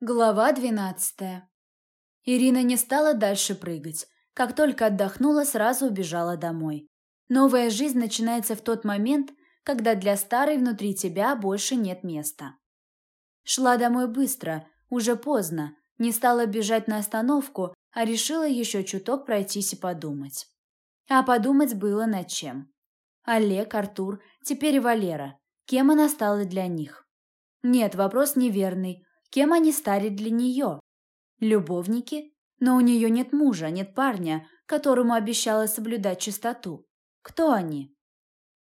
Глава двенадцатая. Ирина не стала дальше прыгать. Как только отдохнула, сразу убежала домой. Новая жизнь начинается в тот момент, когда для старой внутри тебя больше нет места. Шла домой быстро, уже поздно, не стала бежать на остановку, а решила еще чуток пройтись и подумать. А подумать было над чем. Олег, Артур, теперь Валера. Кем она стала для них? Нет, вопрос неверный. Кем они стали для нее? Любовники? Но у нее нет мужа, нет парня, которому обещала соблюдать чистоту. Кто они?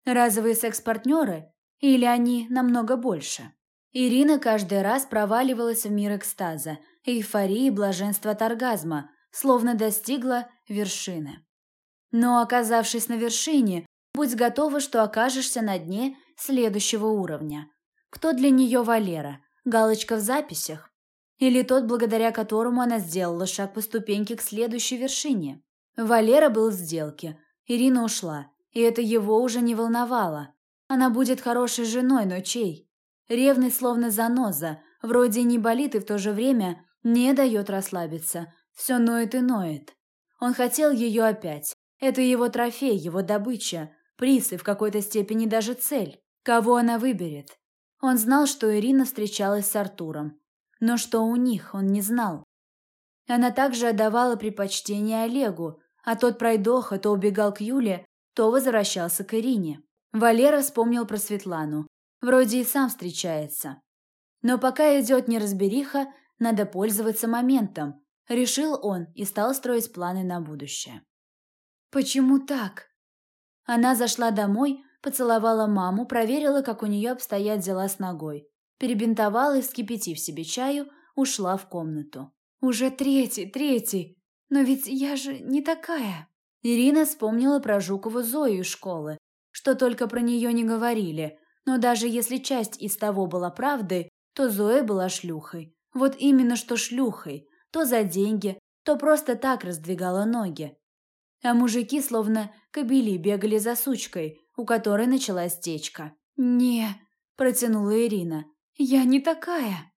Разовые секс-партнеры? Или они намного больше? Ирина каждый раз проваливалась в мир экстаза, эйфории и блаженства от оргазма, словно достигла вершины. Но, оказавшись на вершине, будь готова, что окажешься на дне следующего уровня. Кто для нее Валера? Галочка в записях? Или тот, благодаря которому она сделала шаг по ступеньке к следующей вершине? Валера был в сделке. Ирина ушла, и это его уже не волновало. Она будет хорошей женой, но чей? Ревность словно заноза, вроде не болит и в то же время не дает расслабиться. Все ноет и ноет. Он хотел ее опять. Это его трофей, его добыча, приз и в какой-то степени даже цель. Кого она выберет? Он знал, что Ирина встречалась с Артуром. Но что у них, он не знал. Она также отдавала предпочтение Олегу, а тот пройдоха то убегал к Юле, то возвращался к Ирине. Валера вспомнил про Светлану. Вроде и сам встречается. Но пока идет неразбериха, надо пользоваться моментом, решил он и стал строить планы на будущее. Почему так? Она зашла домой, Поцеловала маму, проверила, как у нее обстоят дела с ногой. Перебинтовала и, вскипятив себе чаю, ушла в комнату. «Уже третий, третий! Но ведь я же не такая!» Ирина вспомнила про Жукову Зою из школы, что только про нее не говорили, но даже если часть из того была правдой, то Зоя была шлюхой. Вот именно что шлюхой, то за деньги, то просто так раздвигала ноги. А мужики словно кобели бегали за сучкой, у которой началась течка. «Не», – протянула Ирина, – «я не такая».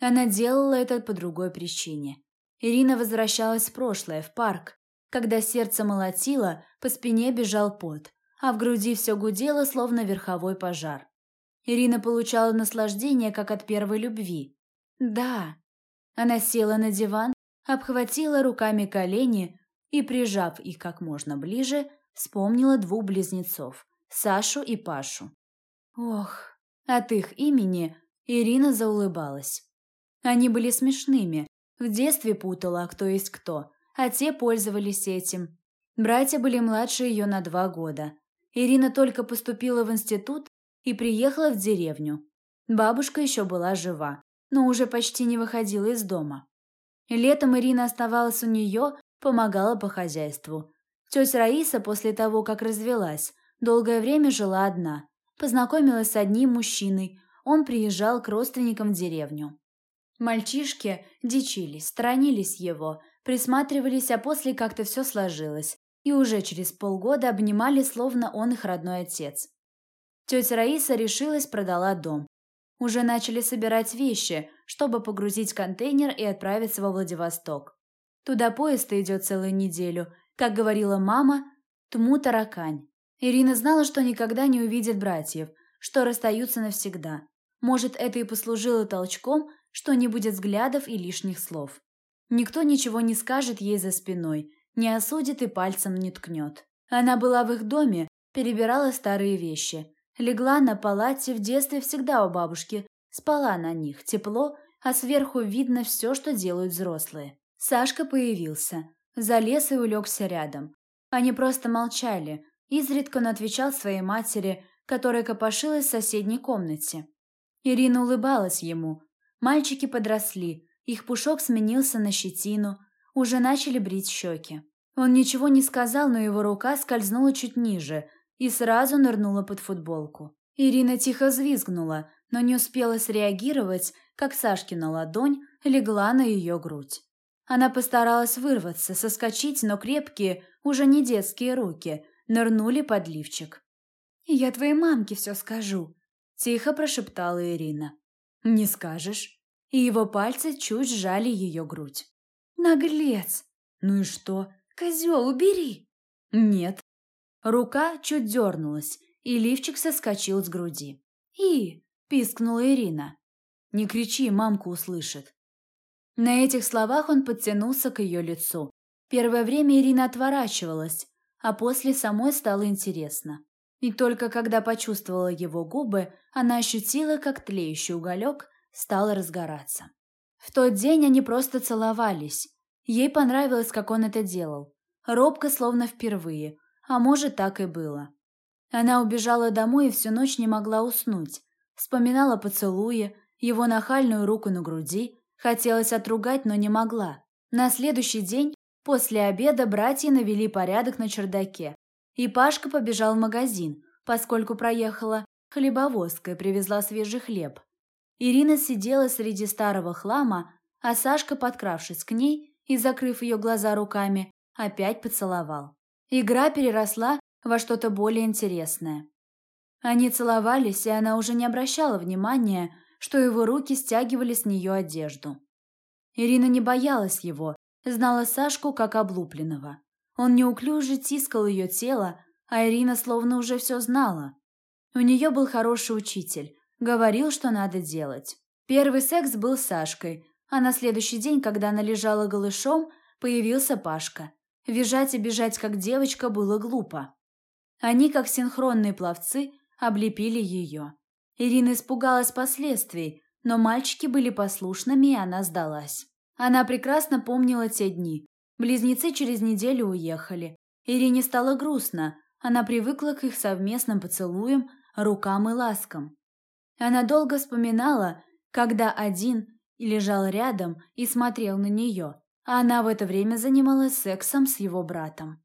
Она делала это по другой причине. Ирина возвращалась в прошлое, в парк. Когда сердце молотило, по спине бежал пот, а в груди все гудело, словно верховой пожар. Ирина получала наслаждение, как от первой любви. Да. Она села на диван, обхватила руками колени и, прижав их как можно ближе, Вспомнила двух близнецов – Сашу и Пашу. Ох, от их имени Ирина заулыбалась. Они были смешными. В детстве путала, кто есть кто, а те пользовались этим. Братья были младше ее на два года. Ирина только поступила в институт и приехала в деревню. Бабушка еще была жива, но уже почти не выходила из дома. Летом Ирина оставалась у нее, помогала по хозяйству. Тетя Раиса после того, как развелась, долгое время жила одна. Познакомилась с одним мужчиной, он приезжал к родственникам в деревню. Мальчишки дичились, сторонились его, присматривались, а после как-то все сложилось, и уже через полгода обнимали, словно он их родной отец. Тетя Раиса решилась, продала дом. Уже начали собирать вещи, чтобы погрузить контейнер и отправиться во Владивосток. Туда поезд идет целую неделю, как говорила мама, тму таракань. Ирина знала, что никогда не увидит братьев, что расстаются навсегда. Может, это и послужило толчком, что не будет взглядов и лишних слов. Никто ничего не скажет ей за спиной, не осудит и пальцем не ткнет. Она была в их доме, перебирала старые вещи. Легла на палате в детстве всегда у бабушки, спала на них, тепло, а сверху видно все, что делают взрослые. Сашка появился. Залез и улегся рядом. Они просто молчали. Изредка он отвечал своей матери, которая копошилась в соседней комнате. Ирина улыбалась ему. Мальчики подросли, их пушок сменился на щетину, уже начали брить щеки. Он ничего не сказал, но его рука скользнула чуть ниже и сразу нырнула под футболку. Ирина тихо взвизгнула, но не успела среагировать, как Сашкина ладонь легла на ее грудь. Она постаралась вырваться, соскочить, но крепкие, уже не детские руки, нырнули под лифчик. «Я твоей мамке все скажу», – тихо прошептала Ирина. «Не скажешь?» и его пальцы чуть сжали ее грудь. «Наглец!» «Ну и что?» «Козел, убери!» «Нет». Рука чуть дернулась, и лифчик соскочил с груди. «И!» – пискнула Ирина. «Не кричи, мамка услышит». На этих словах он подтянулся к ее лицу. Первое время Ирина отворачивалась, а после самой стало интересно. И только когда почувствовала его губы, она ощутила, как тлеющий уголек стал разгораться. В тот день они просто целовались. Ей понравилось, как он это делал. Робко, словно впервые, а может, так и было. Она убежала домой и всю ночь не могла уснуть. Вспоминала поцелуи, его нахальную руку на груди, хотелось отругать, но не могла. На следующий день, после обеда, братья навели порядок на чердаке, и Пашка побежал в магазин, поскольку проехала хлебовозка и привезла свежий хлеб. Ирина сидела среди старого хлама, а Сашка, подкравшись к ней и закрыв ее глаза руками, опять поцеловал. Игра переросла во что-то более интересное. Они целовались, и она уже не обращала внимания, что его руки стягивали с нее одежду. Ирина не боялась его, знала Сашку как облупленного. Он неуклюже тискал ее тело, а Ирина словно уже все знала. У нее был хороший учитель, говорил, что надо делать. Первый секс был с Сашкой, а на следующий день, когда она лежала голышом, появился Пашка. Визжать и бежать, как девочка, было глупо. Они, как синхронные пловцы, облепили ее. Ирина испугалась последствий, но мальчики были послушными, и она сдалась. Она прекрасно помнила те дни. Близнецы через неделю уехали. Ирине стало грустно. Она привыкла к их совместным поцелуям, рукам и ласкам. Она долго вспоминала, когда один лежал рядом и смотрел на нее, а она в это время занималась сексом с его братом.